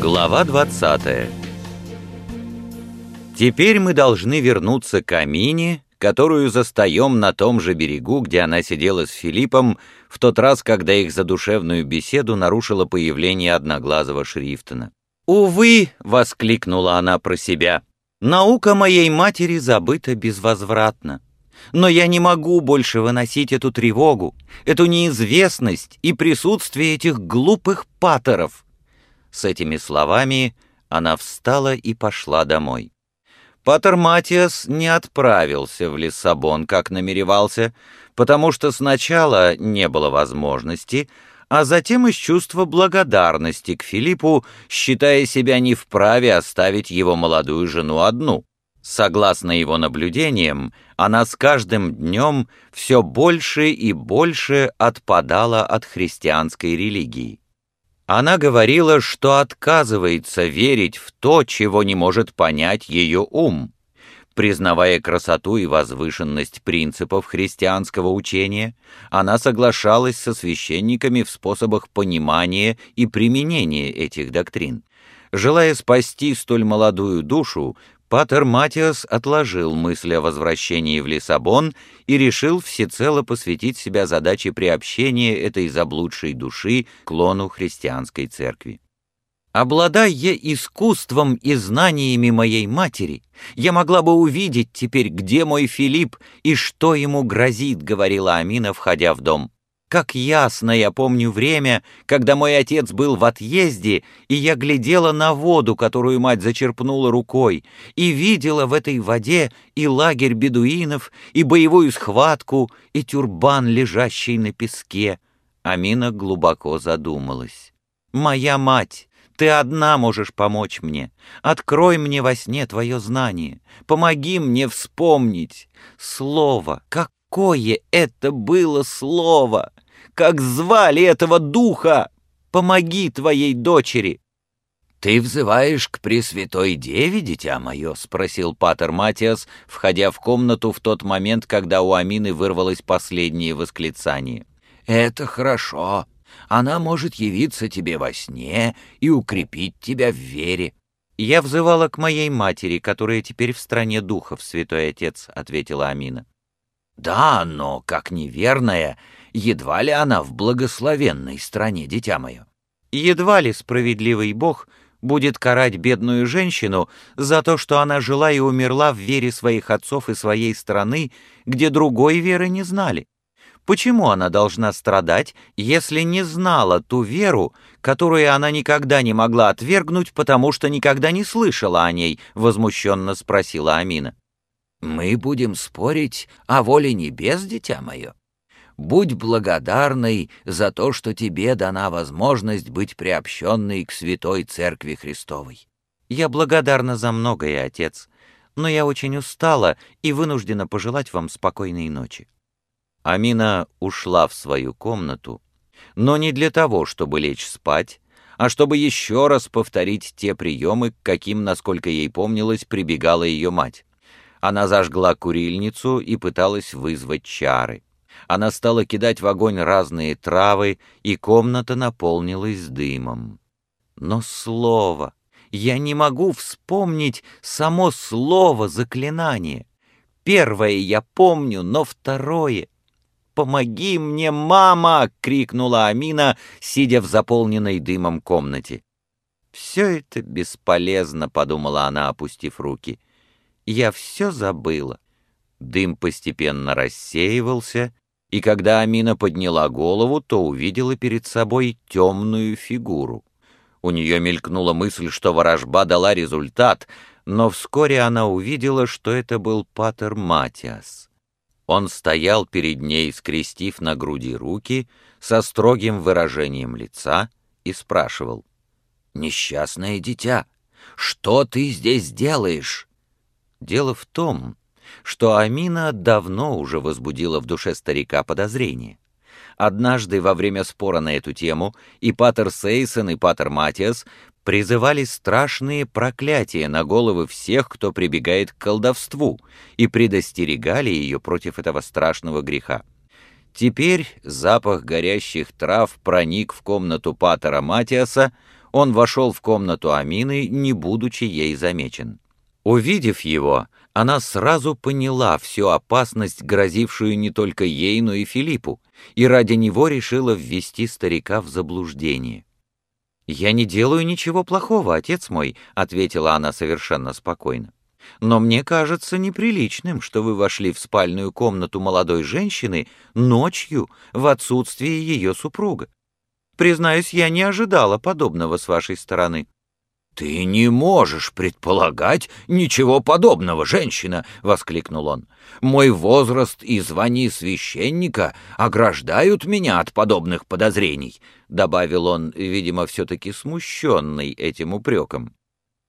Глава 20 Теперь мы должны вернуться к Амине, которую застаем на том же берегу, где она сидела с Филиппом в тот раз, когда их задушевную беседу нарушило появление одноглазого Шрифтона. «Увы!» — воскликнула она про себя. «Наука моей матери забыта безвозвратно. Но я не могу больше выносить эту тревогу, эту неизвестность и присутствие этих глупых патеров». С этими словами она встала и пошла домой. Патер Матиас не отправился в Лиссабон, как намеревался, потому что сначала не было возможности, а затем из чувства благодарности к Филиппу, считая себя не вправе оставить его молодую жену одну. Согласно его наблюдениям, она с каждым днем все больше и больше отпадала от христианской религии. Она говорила, что отказывается верить в то, чего не может понять ее ум. Признавая красоту и возвышенность принципов христианского учения, она соглашалась со священниками в способах понимания и применения этих доктрин. Желая спасти столь молодую душу, Патер Матиас отложил мысль о возвращении в Лиссабон и решил всецело посвятить себя задаче приобщения этой заблудшей души к лону христианской церкви. Обладая искусством и знаниями моей матери, я могла бы увидеть теперь, где мой Филипп и что ему грозит, говорила Амина, входя в дом. Как ясно я помню время, когда мой отец был в отъезде, и я глядела на воду, которую мать зачерпнула рукой, и видела в этой воде и лагерь бедуинов, и боевую схватку, и тюрбан, лежащий на песке. Амина глубоко задумалась. «Моя мать, ты одна можешь помочь мне. Открой мне во сне твое знание. Помоги мне вспомнить. Слово, какое это было слово! Как звали этого духа? Помоги твоей дочери!» «Ты взываешь к Пресвятой Деве, дитя мое?» — спросил Патер Матиас, входя в комнату в тот момент, когда у Амины вырвалось последнее восклицание. «Это хорошо. Она может явиться тебе во сне и укрепить тебя в вере». «Я взывала к моей матери, которая теперь в стране духов, святой отец», — ответила Амина. «Да, но, как неверная, едва ли она в благословенной стране, дитя мое». «Едва ли справедливый Бог будет карать бедную женщину за то, что она жила и умерла в вере своих отцов и своей страны, где другой веры не знали. Почему она должна страдать, если не знала ту веру, которую она никогда не могла отвергнуть, потому что никогда не слышала о ней?» — возмущенно спросила Амина. «Мы будем спорить о воле небес, дитя мое. Будь благодарной за то, что тебе дана возможность быть приобщенной к Святой Церкви Христовой». «Я благодарна за многое, отец, но я очень устала и вынуждена пожелать вам спокойной ночи». Амина ушла в свою комнату, но не для того, чтобы лечь спать, а чтобы еще раз повторить те приемы, к каким, насколько ей помнилось, прибегала ее мать. Она зажгла курильницу и пыталась вызвать чары. Она стала кидать в огонь разные травы, и комната наполнилась дымом. Но слово... Я не могу вспомнить само слово заклинание. Первое я помню, но второе помоги мне, мама!» — крикнула Амина, сидя в заполненной дымом комнате. «Все это бесполезно», — подумала она, опустив руки. «Я все забыла». Дым постепенно рассеивался, и когда Амина подняла голову, то увидела перед собой темную фигуру. У нее мелькнула мысль, что ворожба дала результат, но вскоре она увидела, что это был Патер Матиас. Он стоял перед ней, скрестив на груди руки, со строгим выражением лица, и спрашивал. «Несчастное дитя, что ты здесь делаешь?» Дело в том, что Амина давно уже возбудила в душе старика подозрение. Однажды во время спора на эту тему и Патер Сейсон, и Патер Матиас призывали страшные проклятия на головы всех, кто прибегает к колдовству, и предостерегали ее против этого страшного греха. Теперь запах горящих трав проник в комнату Патера Матиаса, он вошел в комнату Амины, не будучи ей замечен. Увидев его, она сразу поняла всю опасность, грозившую не только ей, но и Филиппу, и ради него решила ввести старика в заблуждение. «Я не делаю ничего плохого, отец мой», — ответила она совершенно спокойно. «Но мне кажется неприличным, что вы вошли в спальную комнату молодой женщины ночью в отсутствие ее супруга. Признаюсь, я не ожидала подобного с вашей стороны». «Ты не можешь предполагать ничего подобного, женщина!» — воскликнул он. «Мой возраст и звание священника ограждают меня от подобных подозрений», — добавил он, видимо, все-таки смущенный этим упреком.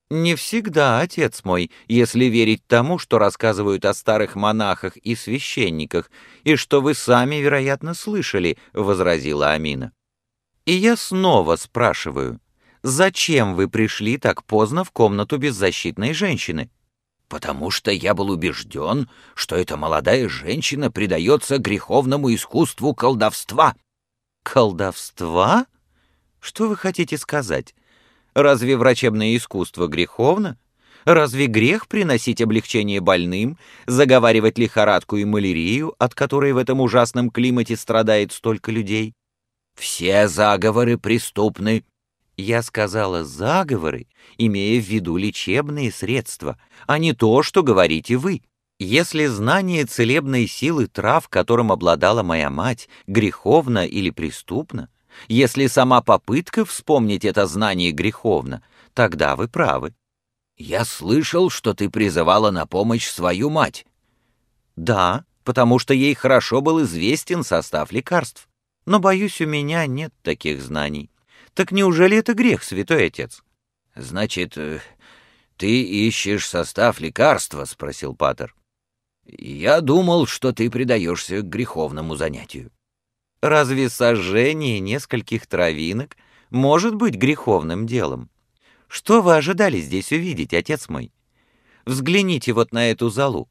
«Не всегда, отец мой, если верить тому, что рассказывают о старых монахах и священниках, и что вы сами, вероятно, слышали», — возразила Амина. «И я снова спрашиваю» зачем вы пришли так поздно в комнату беззащитной женщины?» «Потому что я был убежден, что эта молодая женщина предается греховному искусству колдовства». «Колдовства? Что вы хотите сказать? Разве врачебное искусство греховно? Разве грех приносить облегчение больным, заговаривать лихорадку и малярию, от которой в этом ужасном климате страдает столько людей?» «Все заговоры преступны», я сказала «заговоры», имея в виду лечебные средства, а не то, что говорите вы. Если знание целебной силы трав, которым обладала моя мать, греховно или преступно, если сама попытка вспомнить это знание греховно, тогда вы правы. Я слышал, что ты призывала на помощь свою мать. Да, потому что ей хорошо был известен состав лекарств. Но, боюсь, у меня нет таких знаний. Так неужели это грех, святой отец? Значит, э, ты ищешь состав лекарства? спросил Патер. Я думал, что ты предаешься греховному занятию. Разве сожжение нескольких травинок может быть греховным делом? Что вы ожидали здесь увидеть, отец мой? Взгляните вот на эту залу.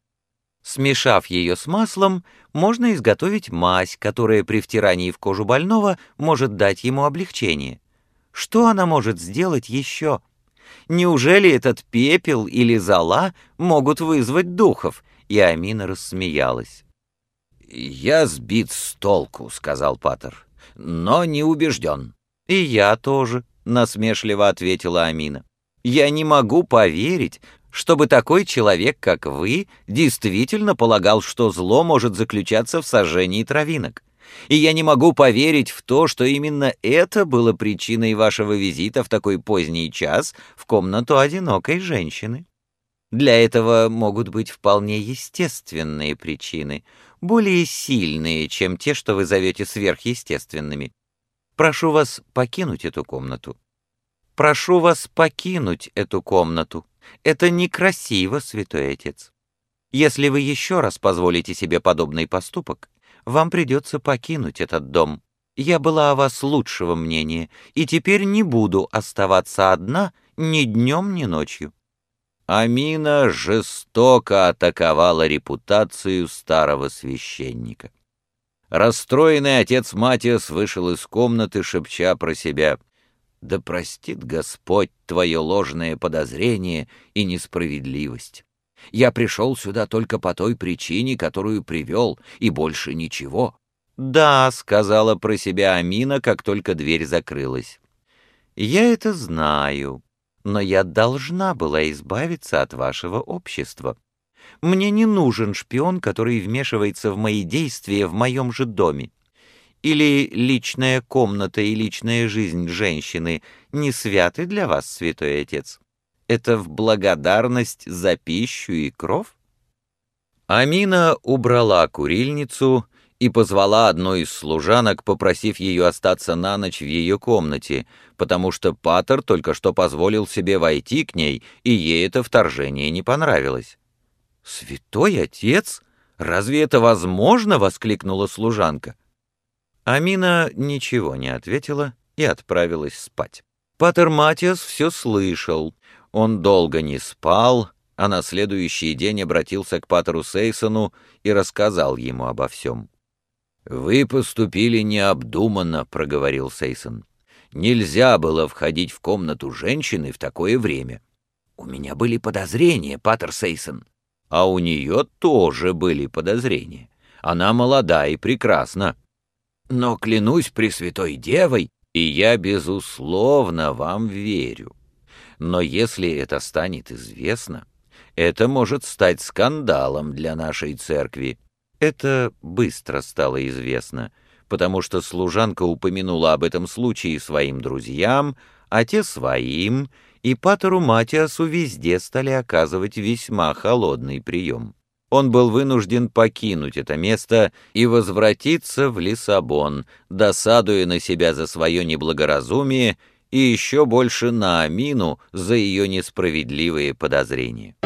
Смешав ее с маслом, можно изготовить мазь, которая при втирании в кожу больного может дать ему облегчение. Что она может сделать еще? Неужели этот пепел или зола могут вызвать духов? И Амина рассмеялась. «Я сбит с толку», — сказал Паттер, — «но не убежден». «И я тоже», — насмешливо ответила Амина. «Я не могу поверить, чтобы такой человек, как вы, действительно полагал, что зло может заключаться в сожжении травинок и я не могу поверить в то, что именно это было причиной вашего визита в такой поздний час в комнату одинокой женщины. Для этого могут быть вполне естественные причины, более сильные, чем те, что вы зовете сверхъестественными. Прошу вас покинуть эту комнату. Прошу вас покинуть эту комнату. Это некрасиво, святой отец. Если вы еще раз позволите себе подобный поступок, вам придется покинуть этот дом. Я была о вас лучшего мнения, и теперь не буду оставаться одна ни днем, ни ночью». Амина жестоко атаковала репутацию старого священника. Расстроенный отец Матиас вышел из комнаты, шепча про себя «Да простит Господь твое ложное подозрение и несправедливость». Я пришел сюда только по той причине, которую привел, и больше ничего». «Да», — сказала про себя Амина, как только дверь закрылась. «Я это знаю, но я должна была избавиться от вашего общества. Мне не нужен шпион, который вмешивается в мои действия в моем же доме. Или личная комната и личная жизнь женщины не святы для вас, святой отец?» Это в благодарность за пищу и кров? Амина убрала курильницу и позвала одной из служанок, попросив ее остаться на ночь в ее комнате, потому что Паттер только что позволил себе войти к ней, и ей это вторжение не понравилось. «Святой отец? Разве это возможно?» — воскликнула служанка. Амина ничего не ответила и отправилась спать. Патер Матиас все слышал. Он долго не спал, а на следующий день обратился к Патеру Сейсону и рассказал ему обо всем. «Вы поступили необдуманно», — проговорил Сейсон. «Нельзя было входить в комнату женщины в такое время». «У меня были подозрения, Патер Сейсон». «А у нее тоже были подозрения. Она молода и прекрасна». «Но клянусь Пресвятой Девой, и я, безусловно, вам верю. Но если это станет известно, это может стать скандалом для нашей церкви. Это быстро стало известно, потому что служанка упомянула об этом случае своим друзьям, а те своим, и Патеру Матиасу везде стали оказывать весьма холодный прием. Он был вынужден покинуть это место и возвратиться в Лиссабон, досадуя на себя за свое неблагоразумие и еще больше на Амину за ее несправедливые подозрения.